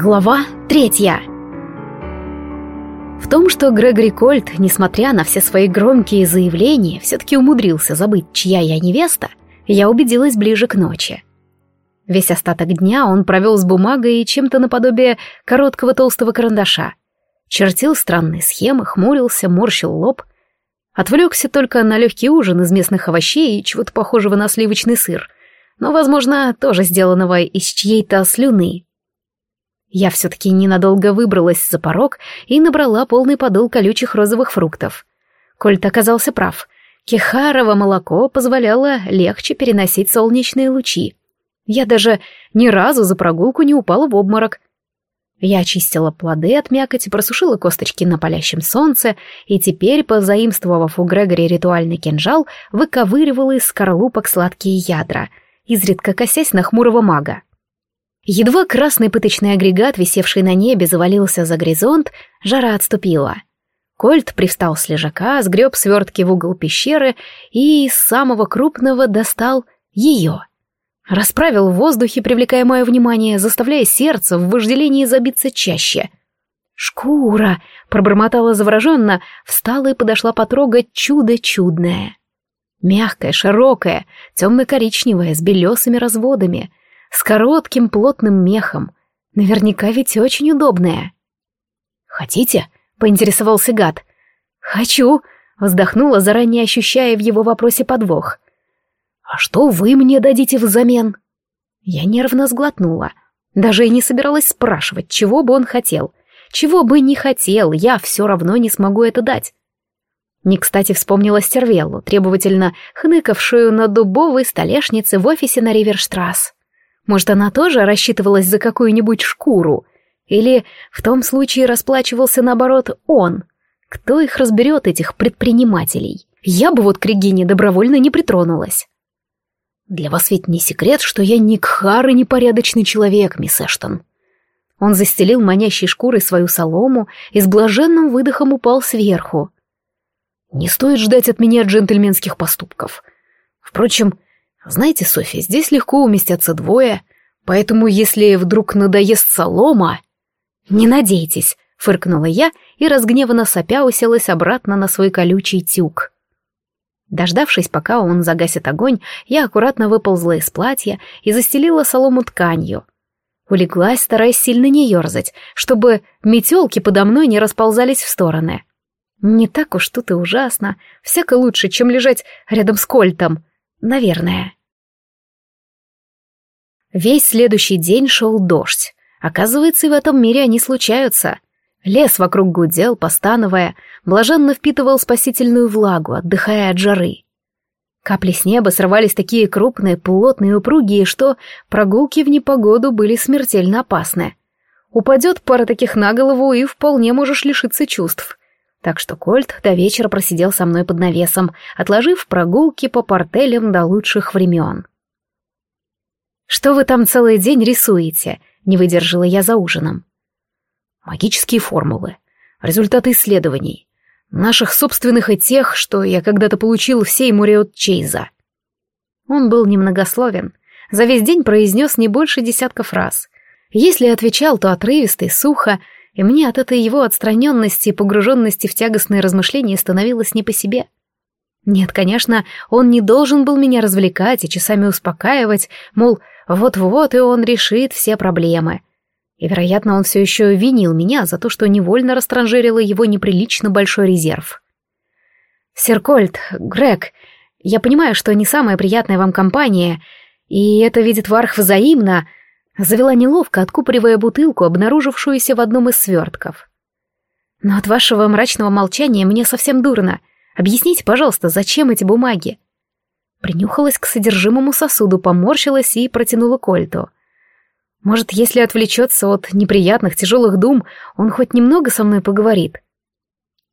Глава третья. В том, что Грегори Кольт, несмотря на все свои громкие заявления, все-таки умудрился забыть, чья я невеста, я убедилась ближе к ночи. Весь остаток дня он провел с бумагой и чем-то наподобие короткого толстого карандаша. Чертил странные схемы, хмурился, морщил лоб. Отвлекся только на легкий ужин из местных овощей и чего-то похожего на сливочный сыр, но, возможно, тоже сделанного из чьей-то слюны. Я все-таки ненадолго выбралась за порог и набрала полный подол колючих розовых фруктов. Кольт оказался прав. Кехарово молоко позволяло легче переносить солнечные лучи. Я даже ни разу за прогулку не упала в обморок. Я очистила плоды от мякоти, просушила косточки на палящем солнце и теперь, позаимствовав у Грегори ритуальный кинжал, выковыривала из скорлупок сладкие ядра, изредка косясь на хмурого мага. Едва красный пыточный агрегат, висевший на небе, завалился за горизонт, жара отступила. Кольт привстал с лежака, сгреб свертки в угол пещеры и из самого крупного достал ее. Расправил в воздухе, привлекая мое внимание, заставляя сердце в вожделении забиться чаще. «Шкура!» — пробормотала завороженно, встала и подошла потрогать чудо чудное. Мягкое, широкое, темно-коричневое, с белесыми разводами — с коротким плотным мехом. Наверняка ведь очень удобная. «Хотите?» — поинтересовался гад. «Хочу», — вздохнула, заранее ощущая в его вопросе подвох. «А что вы мне дадите взамен?» Я нервно сглотнула. Даже и не собиралась спрашивать, чего бы он хотел. Чего бы не хотел, я все равно не смогу это дать. Не кстати вспомнила Стервеллу, требовательно хныкавшую на дубовой столешнице в офисе на Риверштрасс. Может, она тоже рассчитывалась за какую-нибудь шкуру? Или в том случае расплачивался, наоборот, он? Кто их разберет, этих предпринимателей? Я бы вот к Регине добровольно не притронулась. Для вас ведь не секрет, что я ни кхар и непорядочный человек, мисс Эштон. Он застелил манящей шкурой свою солому и с блаженным выдохом упал сверху. Не стоит ждать от меня джентльменских поступков. Впрочем, знаете, Софья, здесь легко уместятся двое, поэтому если вдруг надоест солома... Не надейтесь, фыркнула я и разгневанно сопя уселась обратно на свой колючий тюк. Дождавшись, пока он загасит огонь, я аккуратно выползла из платья и застелила солому тканью. Улеглась, стараясь сильно не ерзать, чтобы метелки подо мной не расползались в стороны. Не так уж тут и ужасно, всяко лучше, чем лежать рядом с Кольтом. Наверное. Весь следующий день шел дождь. Оказывается, и в этом мире они случаются. Лес вокруг гудел, постановая, блаженно впитывал спасительную влагу, отдыхая от жары. Капли с неба срывались такие крупные, плотные, упругие, что прогулки в непогоду были смертельно опасны. Упадет пара таких на голову, и вполне можешь лишиться чувств. Так что Кольт до вечера просидел со мной под навесом, отложив прогулки по портелям до лучших времен. «Что вы там целый день рисуете?» — не выдержала я за ужином. «Магические формулы, результаты исследований, наших собственных и тех, что я когда-то получил в Сеймуре от Чейза». Он был немногословен, за весь день произнес не больше десятка фраз. Если отвечал, то отрывисто и сухо, и мне от этой его отстраненности и погруженности в тягостные размышления становилось не по себе. Нет, конечно, он не должен был меня развлекать и часами успокаивать, мол, вот-вот и он решит все проблемы. И, вероятно, он все еще винил меня за то, что невольно растранжирила его неприлично большой резерв. «Серкольд, Грег, я понимаю, что не самая приятная вам компания, и это видит Варх взаимно», Завела неловко, откупоривая бутылку, обнаружившуюся в одном из свертков. «Но от вашего мрачного молчания мне совсем дурно. Объясните, пожалуйста, зачем эти бумаги?» Принюхалась к содержимому сосуду, поморщилась и протянула Кольту. «Может, если отвлечется от неприятных, тяжелых дум, он хоть немного со мной поговорит?»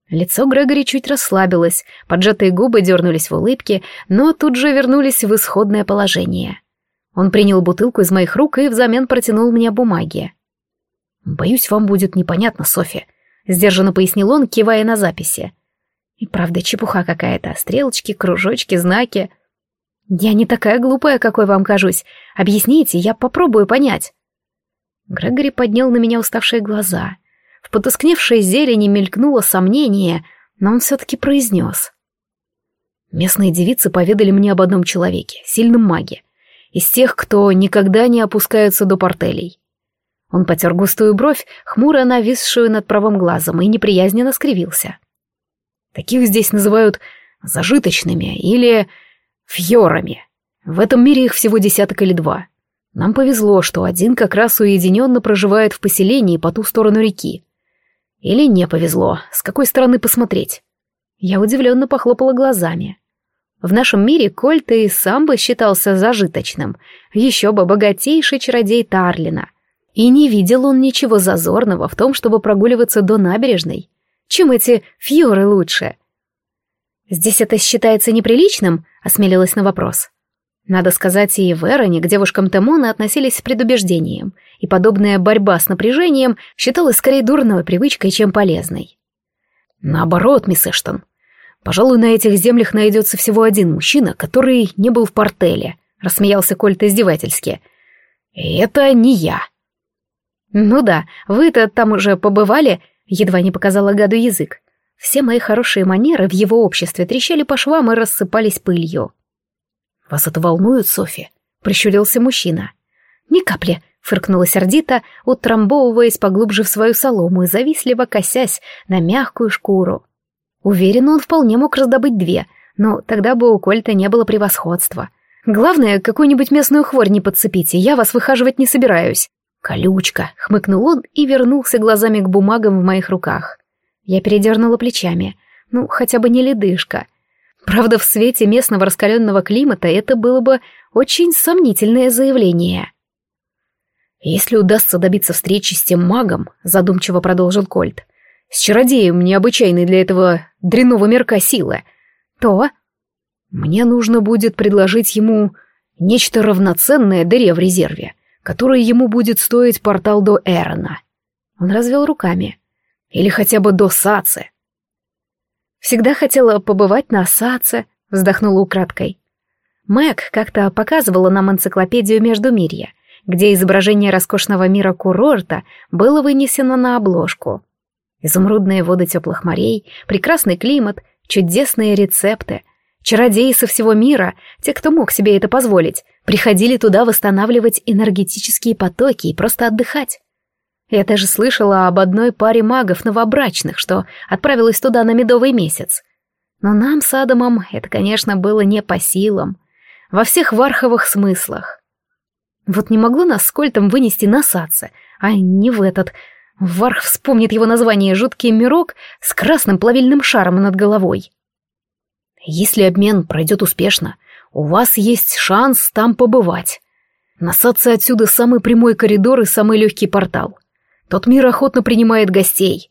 Лицо Грегори чуть расслабилось, поджатые губы дернулись в улыбке, но тут же вернулись в исходное положение. Он принял бутылку из моих рук и взамен протянул мне бумаги. «Боюсь, вам будет непонятно, Софи», — сдержанно пояснил он, кивая на записи. «И правда, чепуха какая-то. Стрелочки, кружочки, знаки. Я не такая глупая, какой вам кажусь. Объясните, я попробую понять». Грегори поднял на меня уставшие глаза. В потускневшей зелени мелькнуло сомнение, но он все-таки произнес. Местные девицы поведали мне об одном человеке, сильном маге. Из тех, кто никогда не опускаются до портелей. Он потер густую бровь, хмуро нависшую над правым глазом, и неприязненно скривился. Таких здесь называют зажиточными или фьорами. В этом мире их всего десяток или два. Нам повезло, что один как раз уединенно проживает в поселении по ту сторону реки. Или не повезло, с какой стороны посмотреть. Я удивленно похлопала глазами. В нашем мире Кольт и сам бы считался зажиточным, еще бы богатейший чародей Тарлина. И не видел он ничего зазорного в том, чтобы прогуливаться до набережной. Чем эти фьоры лучше? «Здесь это считается неприличным?» — осмелилась на вопрос. Надо сказать, и в Эроне к девушкам Темона относились с предубеждением, и подобная борьба с напряжением считалась скорее дурной привычкой, чем полезной. Наоборот, мисс Эштон. Пожалуй, на этих землях найдется всего один мужчина, который не был в портеле, рассмеялся Кольт издевательски. Это не я. Ну да, вы-то там уже побывали, едва не показала гаду язык. Все мои хорошие манеры в его обществе трещали по швам и рассыпались пылью. «Вас это волнует, Софи?» — прищурился мужчина. «Ни капли», — фыркнула сердито, утрамбовываясь поглубже в свою солому и завистливо косясь на мягкую шкуру. Уверен, он вполне мог раздобыть две, но тогда бы у Кольта не было превосходства. Главное, какую-нибудь местную хворь не подцепите, я вас выхаживать не собираюсь. «Колючка!» — хмыкнул он и вернулся глазами к бумагам в моих руках. Я передернула плечами. Ну, хотя бы не ледышка. Правда, в свете местного раскаленного климата это было бы очень сомнительное заявление. «Если удастся добиться встречи с тем магом», — задумчиво продолжил Кольт, «с чародеем необычайной для этого дрянного мерка силы, то...» «Мне нужно будет предложить ему нечто равноценное дыре в резерве, которое ему будет стоить портал до Эрона». Он развел руками. «Или хотя бы до Сацы. Всегда хотела побывать на Саце, вздохнула украдкой. Мэг как-то показывала нам энциклопедию Междумирья, где изображение роскошного мира курорта было вынесено на обложку. Изумрудные воды теплых морей, прекрасный климат, чудесные рецепты. Чародеи со всего мира, те, кто мог себе это позволить, приходили туда восстанавливать энергетические потоки и просто отдыхать. Я даже слышала об одной паре магов-новобрачных, что отправилась туда на медовый месяц. Но нам с Адамом это, конечно, было не по силам. Во всех варховых смыслах. Вот не могло нас с Кольтом вынести на саце, а не в этот. Варх вспомнит его название «Жуткий мирок» с красным плавильным шаром над головой. Если обмен пройдет успешно, у вас есть шанс там побывать. На саце отсюда самый прямой коридор и самый легкий портал. Тот мир охотно принимает гостей.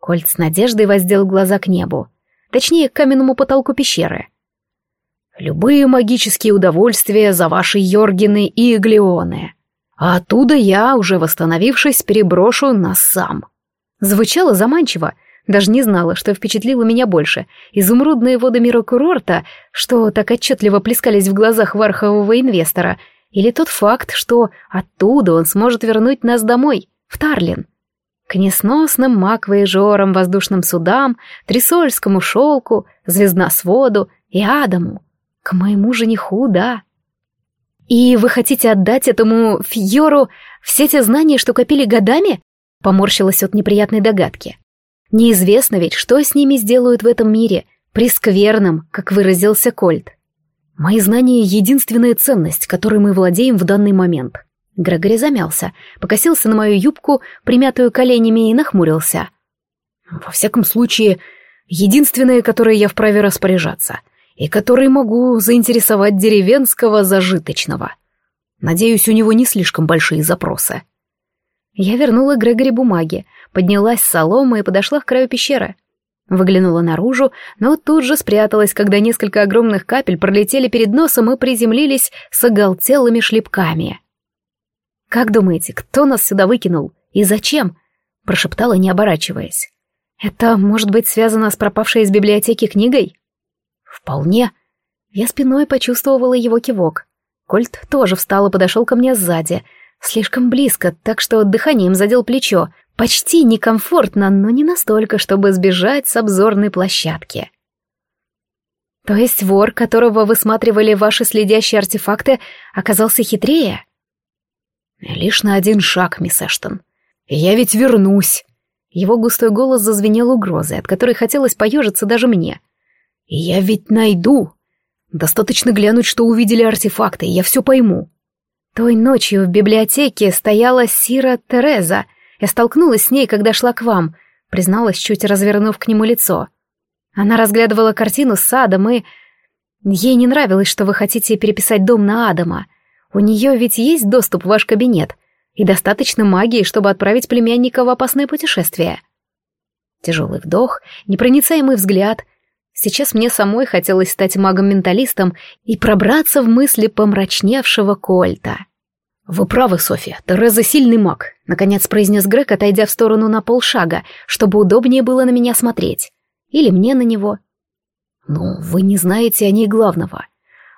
Кольт с надеждой воздел глаза к небу. Точнее, к каменному потолку пещеры. Любые магические удовольствия за ваши Йоргины и Иглионы. А оттуда я, уже восстановившись, переброшу нас сам. Звучало заманчиво, даже не знала, что впечатлило меня больше. Изумрудные воды мира курорта, что так отчетливо плескались в глазах вархового инвестора, или тот факт, что оттуда он сможет вернуть нас домой в Тарлин. К несносным маквоежорам, воздушным судам, трисольскому шелку, звездносводу и Адаму. К моему жениху, да. И вы хотите отдать этому Фьору все те знания, что копили годами? Поморщилась от неприятной догадки. Неизвестно ведь, что с ними сделают в этом мире, прескверным, как выразился Кольт. Мои знания — единственная ценность, которой мы владеем в данный момент. Грегори замялся, покосился на мою юбку, примятую коленями, и нахмурился. «Во всяком случае, единственное, которое я вправе распоряжаться, и которое могу заинтересовать деревенского зажиточного. Надеюсь, у него не слишком большие запросы». Я вернула Грегори бумаги, поднялась с соломы и подошла к краю пещеры. Выглянула наружу, но тут же спряталась, когда несколько огромных капель пролетели перед носом и приземлились с оголтелыми шлепками. «Как думаете, кто нас сюда выкинул? И зачем?» — прошептала, не оборачиваясь. «Это, может быть, связано с пропавшей из библиотеки книгой?» «Вполне». Я спиной почувствовала его кивок. Кольт тоже встал и подошел ко мне сзади. Слишком близко, так что дыханием задел плечо. Почти некомфортно, но не настолько, чтобы сбежать с обзорной площадки. То есть вор, которого высматривали ваши следящие артефакты, оказался хитрее? Лишь на один шаг, мисс Эштон. Я ведь вернусь. Его густой голос зазвенел угрозой, от которой хотелось поежиться даже мне. Я ведь найду. Достаточно глянуть, что увидели артефакты, и я все пойму. Той ночью в библиотеке стояла Сира Тереза. Я столкнулась с ней, когда шла к вам, призналась, чуть развернув к нему лицо. Она разглядывала картину с садом, и... Ей не нравилось, что вы хотите переписать дом на Адама. У нее ведь есть доступ в ваш кабинет, и достаточно магии, чтобы отправить племянника в опасное путешествие. Тяжелый вдох, непроницаемый взгляд. Сейчас мне самой хотелось стать магом-менталистом и пробраться в мысли помрачневшего Кольта. «Вы правы, Софья, Тереза сильный маг», — наконец произнес Грег, отойдя в сторону на полшага, чтобы удобнее было на меня смотреть. Или мне на него. «Ну, вы не знаете о ней главного.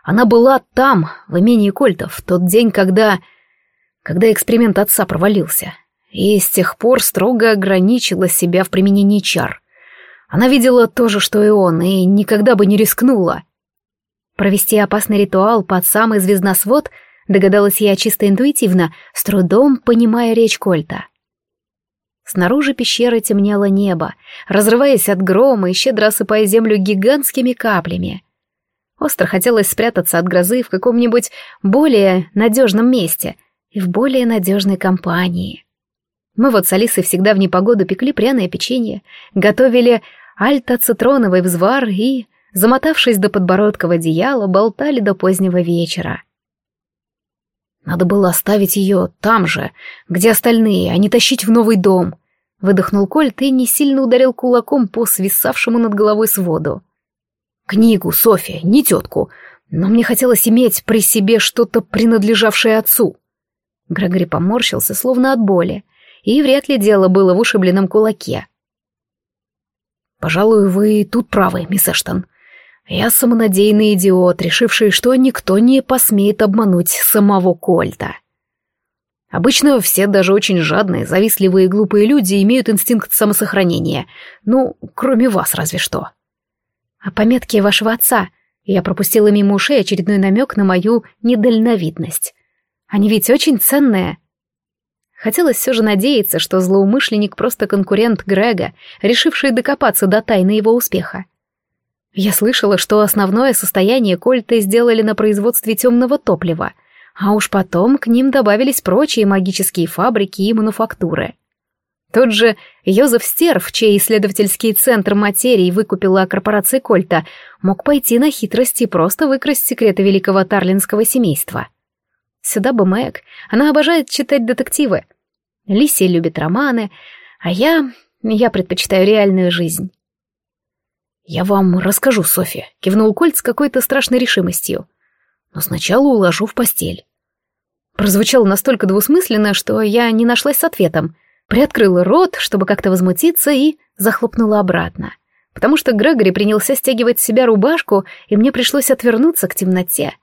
Она была там, в имении Кольта, в тот день, когда... когда эксперимент отца провалился. И с тех пор строго ограничила себя в применении чар. Она видела то же, что и он, и никогда бы не рискнула». Провести опасный ритуал под самый звездносвод — Догадалась я чисто интуитивно, с трудом понимая речь Кольта. Снаружи пещеры темнело небо, разрываясь от грома и щедро осыпая землю гигантскими каплями. Остро хотелось спрятаться от грозы в каком-нибудь более надежном месте и в более надежной компании. Мы вот с Алисой всегда в непогоду пекли пряное печенье, готовили альто-цитроновый взвар и, замотавшись до подбородка в одеяло, болтали до позднего вечера. Надо было оставить ее там же, где остальные, а не тащить в новый дом. Выдохнул Кольт и не сильно ударил кулаком по свисавшему над головой своду. Книгу, Софья, не тетку, но мне хотелось иметь при себе что-то, принадлежавшее отцу. Грегори поморщился, словно от боли, и вряд ли дело было в ушибленном кулаке. «Пожалуй, вы тут правы, мисс Эштон. Я самонадеянный идиот, решивший, что никто не посмеет обмануть самого Кольта. Обычно все даже очень жадные, завистливые и глупые люди имеют инстинкт самосохранения. Ну, кроме вас разве что. А пометки вашего отца? Я пропустила мимо ушей очередной намек на мою недальновидность. Они ведь очень ценные. Хотелось все же надеяться, что злоумышленник просто конкурент Грега, решивший докопаться до тайны его успеха. Я слышала, что основное состояние Кольты сделали на производстве темного топлива, а уж потом к ним добавились прочие магические фабрики и мануфактуры. Тот же Йозеф Стерв, чей исследовательский центр материи выкупила корпорация Кольта, мог пойти на хитрости и просто выкрасть секреты великого тарлинского семейства. Сюда бы Мэг, она обожает читать детективы. Лисия любит романы, а я... я предпочитаю реальную жизнь. «Я вам расскажу, Софья», — кивнул Кольт с какой-то страшной решимостью. «Но сначала уложу в постель». Прозвучало настолько двусмысленно, что я не нашлась с ответом. Приоткрыла рот, чтобы как-то возмутиться, и захлопнула обратно. Потому что Грегори принялся стягивать с себя рубашку, и мне пришлось отвернуться к темноте.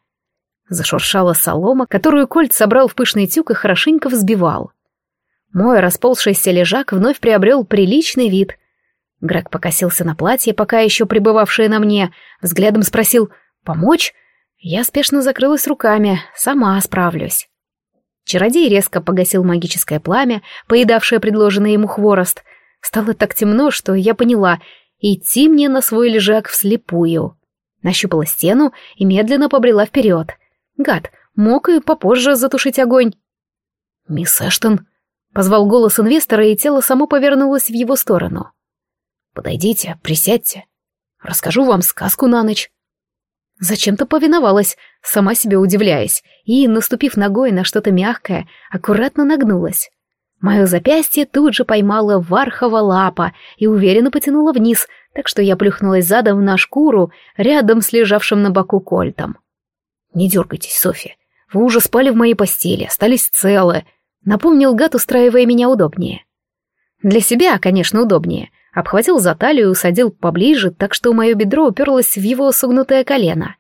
Зашуршала солома, которую Кольт собрал в пышный тюк и хорошенько взбивал. Мой расползшийся лежак вновь приобрел приличный вид — Грег покосился на платье, пока еще пребывавшее на мне, взглядом спросил «Помочь?» Я спешно закрылась руками, сама справлюсь. Чародей резко погасил магическое пламя, поедавшее предложенный ему хворост. Стало так темно, что я поняла, идти мне на свой лежак вслепую. Нащупала стену и медленно побрела вперед. Гад, мог и попозже затушить огонь. «Мисс Эштон», — позвал голос инвестора, и тело само повернулось в его сторону. Подойдите, присядьте. Расскажу вам сказку на ночь. Зачем-то повиновалась, сама себе удивляясь, и, наступив ногой на что-то мягкое, аккуратно нагнулась. Мое запястье тут же поймала вархова лапа и уверенно потянула вниз, так что я плюхнулась задом на шкуру рядом с лежавшим на боку кольтом. «Не дергайтесь, Софья. Вы уже спали в моей постели, остались целы», — напомнил гад, устраивая меня удобнее. Для себя, конечно, удобнее, обхватил за талию и усадил поближе, так что мое бедро уперлось в его согнутое колено.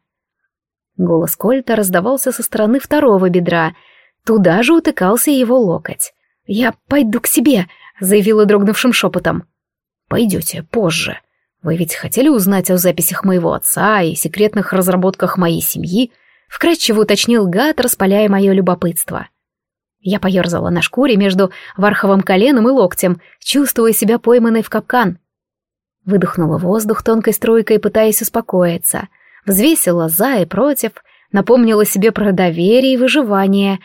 Голос Кольта раздавался со стороны второго бедра. Туда же утыкался его локоть. «Я пойду к себе», — заявила дрогнувшим шепотом. «Пойдете позже. Вы ведь хотели узнать о записях моего отца и секретных разработках моей семьи?» — вкратчиво уточнил гад, распаляя мое любопытство. Я поерзала на шкуре между варховым коленом и локтем, чувствуя себя пойманной в капкан. Выдохнула воздух тонкой струйкой, пытаясь успокоиться. Взвесила за и против, напомнила себе про доверие и выживание.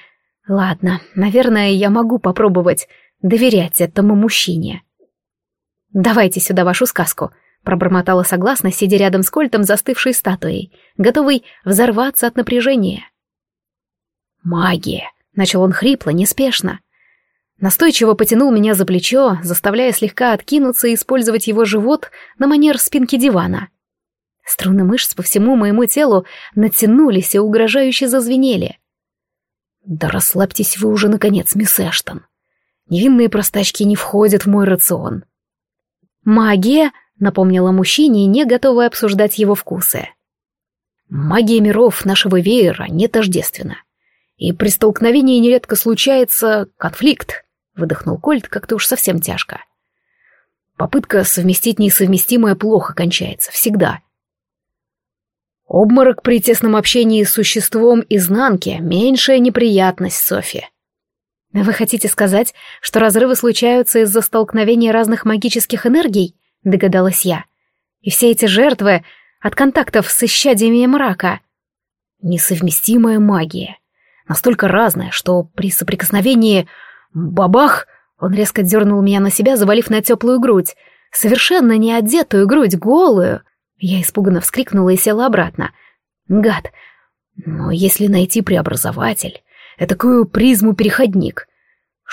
Ладно, наверное, я могу попробовать доверять этому мужчине. «Давайте сюда вашу сказку», — пробормотала согласно, сидя рядом с кольтом застывшей статуей, готовый взорваться от напряжения. «Магия», — начал он хрипло, неспешно. Настойчиво потянул меня за плечо, заставляя слегка откинуться и использовать его живот на манер спинки дивана. Струны мышц по всему моему телу натянулись и угрожающе зазвенели. «Да расслабьтесь вы уже, наконец, мисс Эштон. Невинные простачки не входят в мой рацион». «Магия», — напомнила мужчине, не готовая обсуждать его вкусы. «Магия миров нашего веера не тождественна. И при столкновении нередко случается конфликт. Выдохнул Кольт как-то уж совсем тяжко. Попытка совместить несовместимое плохо кончается, всегда. Обморок при тесном общении с существом изнанки — меньшая неприятность, Софи. Вы хотите сказать, что разрывы случаются из-за столкновения разных магических энергий? Догадалась я. И все эти жертвы от контактов с исчадиями мрака. Несовместимая магия. Настолько разная, что при соприкосновении Бабах! Он резко дернул меня на себя, завалив на теплую грудь. Совершенно не одетую грудь, голую. Я испуганно вскрикнула и села обратно. Гад! Но если найти преобразователь, этакую призму-переходник,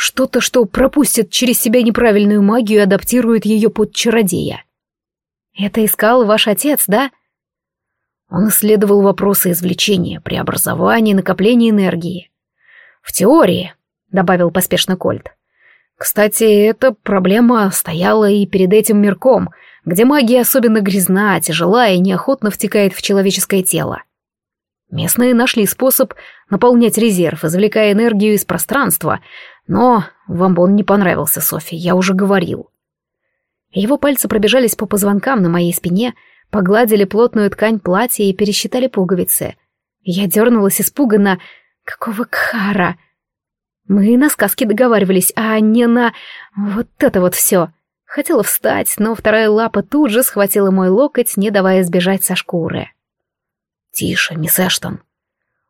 что-то, что пропустит через себя неправильную магию и адаптирует ее под чародея. Это искал ваш отец, да? Он исследовал вопросы извлечения, преобразования, накопления энергии. В теории — добавил поспешно Кольт. «Кстати, эта проблема стояла и перед этим мирком, где магия особенно грязна, тяжела и неохотно втекает в человеческое тело. Местные нашли способ наполнять резерв, извлекая энергию из пространства, но вам он не понравился, Софи, я уже говорил». Его пальцы пробежались по позвонкам на моей спине, погладили плотную ткань платья и пересчитали пуговицы. Я дернулась испуганно. «Какого кхара?» Мы на сказки договаривались, а не на... вот это вот все. Хотела встать, но вторая лапа тут же схватила мой локоть, не давая сбежать со шкуры. «Тише, мисс Эштон».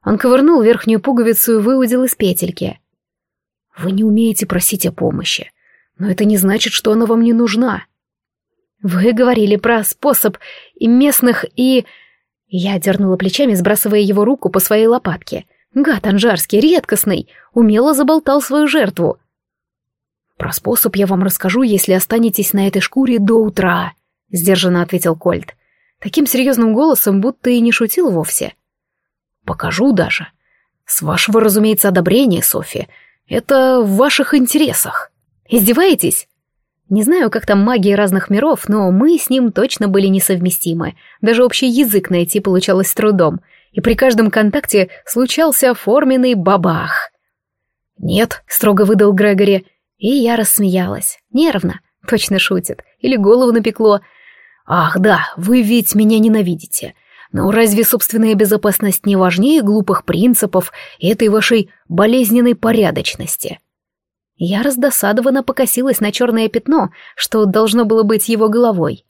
Он ковырнул верхнюю пуговицу и выудил из петельки. «Вы не умеете просить о помощи, но это не значит, что она вам не нужна». «Вы говорили про способ и местных, и...» Я дернула плечами, сбрасывая его руку по своей лопатке — Гад анжарский, редкостный, умело заболтал свою жертву. «Про способ я вам расскажу, если останетесь на этой шкуре до утра», — сдержанно ответил Кольт. Таким серьезным голосом, будто и не шутил вовсе. «Покажу даже. С вашего, разумеется, одобрения, Софи. Это в ваших интересах». «Издеваетесь?» Не знаю, как там магии разных миров, но мы с ним точно были несовместимы. Даже общий язык найти получалось с трудом — и при каждом контакте случался форменный бабах. «Нет», — строго выдал Грегори, и я рассмеялась. Нервно, точно шутит, или голову напекло. «Ах да, вы ведь меня ненавидите. Но разве собственная безопасность не важнее глупых принципов и этой вашей болезненной порядочности?» Я раздосадованно покосилась на черное пятно, что должно было быть его головой.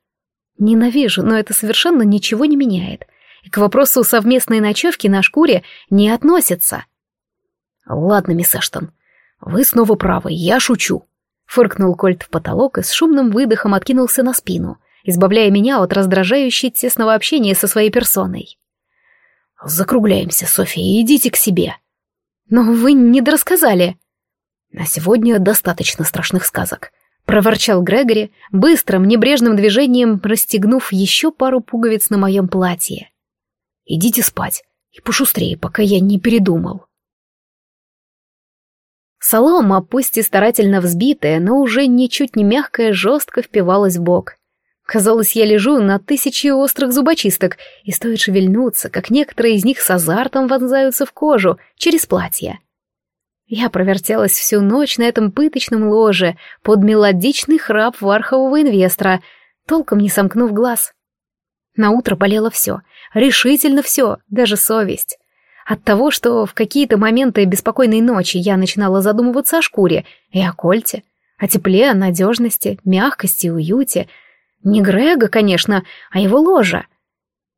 Ненавижу, но это совершенно ничего не меняет и к вопросу совместной ночевки на шкуре не относится. «Ладно, мисс Эштон, вы снова правы, я шучу», — фыркнул Кольт в потолок и с шумным выдохом откинулся на спину, избавляя меня от раздражающей тесного общения со своей персоной. «Закругляемся, София, идите к себе». «Но вы не дорассказали». «На сегодня достаточно страшных сказок», — проворчал Грегори, быстрым, небрежным движением расстегнув еще пару пуговиц на моем платье. Идите спать. И пошустрее, пока я не передумал. Солома, пусть и старательно взбитая, но уже ничуть не мягкая, жестко впивалась в бок. Казалось, я лежу на тысячи острых зубочисток, и стоит шевельнуться, как некоторые из них с азартом вонзаются в кожу через платье. Я провертелась всю ночь на этом пыточном ложе под мелодичный храп вархового инвестора, толком не сомкнув глаз. На утро болело все, решительно все, даже совесть. От того, что в какие-то моменты беспокойной ночи я начинала задумываться о шкуре и о кольте, о тепле, о надежности, мягкости, уюте. Не Грега, конечно, а его ложа.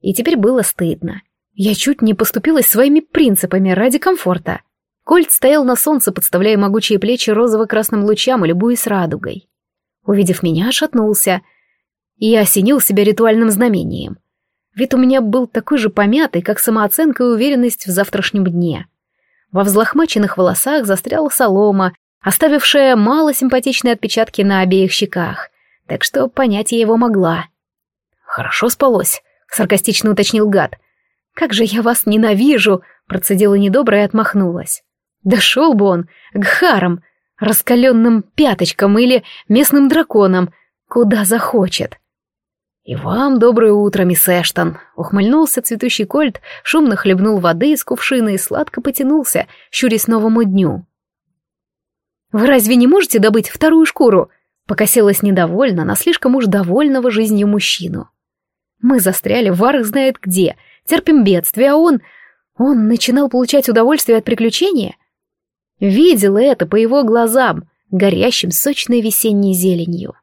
И теперь было стыдно. Я чуть не поступилась своими принципами ради комфорта. Кольт стоял на солнце, подставляя могучие плечи розово-красным лучам и любуясь радугой. Увидев меня, шатнулся и осенил себя ритуальным знамением. Вид у меня был такой же помятый, как самооценка и уверенность в завтрашнем дне. Во взлохмаченных волосах застряла солома, оставившая мало симпатичные отпечатки на обеих щеках, так что понять я его могла. «Хорошо спалось», — саркастично уточнил гад. «Как же я вас ненавижу!» — процедила недобро и отмахнулась. «Дошел бы он к харам, раскаленным пяточкам или местным драконам, куда захочет». «И вам доброе утро, мисс Эштон!» — ухмыльнулся цветущий кольт, шумно хлебнул воды из кувшина и сладко потянулся, щурясь новому дню. «Вы разве не можете добыть вторую шкуру?» — покосилась недовольно на слишком уж довольного жизнью мужчину. «Мы застряли, варх знает где, терпим бедствие, а он... Он начинал получать удовольствие от приключения?» Видела это по его глазам, горящим сочной весенней зеленью.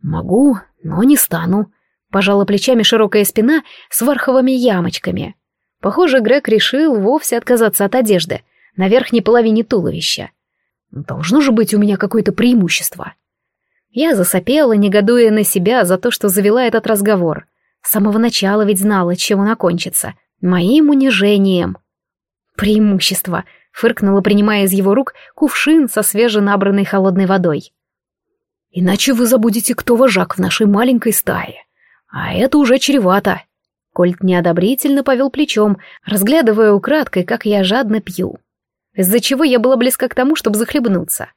«Могу, но не стану», — пожала плечами широкая спина с варховыми ямочками. Похоже, Грег решил вовсе отказаться от одежды на верхней половине туловища. Должно же быть у меня какое-то преимущество. Я засопела, негодуя на себя за то, что завела этот разговор. С самого начала ведь знала, чем он окончится. Моим унижением. Преимущество, фыркнула, принимая из его рук кувшин со свеженабранной холодной водой. Иначе вы забудете, кто вожак в нашей маленькой стае. А это уже чревато. Кольт неодобрительно повел плечом, разглядывая украдкой, как я жадно пью. Из-за чего я была близка к тому, чтобы захлебнуться.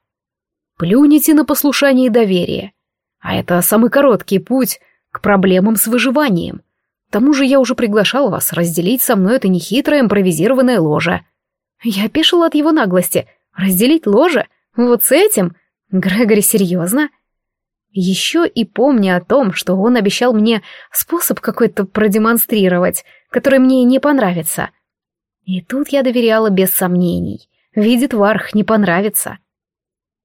Плюните на послушание и доверие. А это самый короткий путь к проблемам с выживанием. К тому же я уже приглашал вас разделить со мной это нехитрое импровизированное ложе. Я опешила от его наглости. Разделить ложе? Вот с этим? Грегори, серьезно? Еще и помня о том, что он обещал мне способ какой-то продемонстрировать, который мне не понравится. И тут я доверяла без сомнений. Видит Варх, не понравится.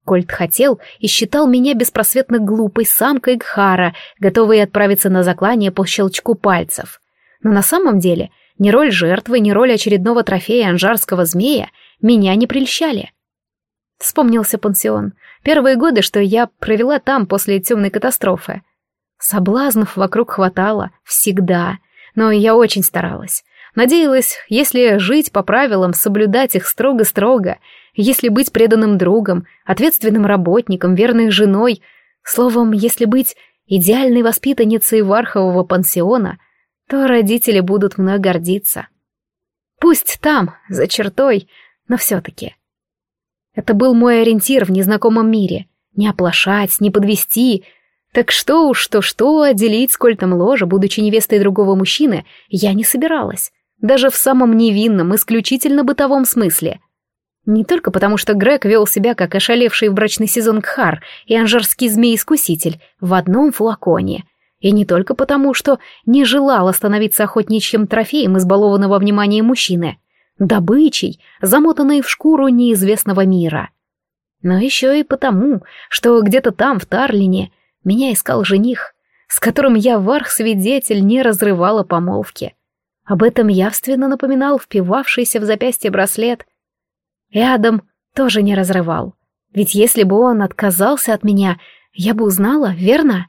Кольт хотел и считал меня беспросветно глупой самкой Гхара, готовой отправиться на заклание по щелчку пальцев. Но на самом деле ни роль жертвы, ни роль очередного трофея анжарского змея меня не прельщали. Вспомнился пансион. Первые годы, что я провела там после темной катастрофы. Соблазнов вокруг хватало. Всегда. Но я очень старалась. Надеялась, если жить по правилам, соблюдать их строго-строго, если быть преданным другом, ответственным работником, верной женой, словом, если быть идеальной воспитанницей Вархового пансиона, то родители будут мной гордиться. Пусть там, за чертой, но все-таки. Это был мой ориентир в незнакомом мире. Не оплошать, не подвести. Так что уж то-что, отделить сколь там ложа, будучи невестой другого мужчины, я не собиралась. Даже в самом невинном, исключительно бытовом смысле. Не только потому, что Грег вел себя как ошалевший в брачный сезон Кхар и анжарский змей-искуситель в одном флаконе. И не только потому, что не желал становиться охотничьим трофеем избалованного внимания мужчины добычей, замотанной в шкуру неизвестного мира. Но еще и потому, что где-то там, в Тарлине, меня искал жених, с которым я, варх-свидетель, не разрывала помолвки. Об этом явственно напоминал впивавшийся в запястье браслет. И Адам тоже не разрывал. Ведь если бы он отказался от меня, я бы узнала, верно?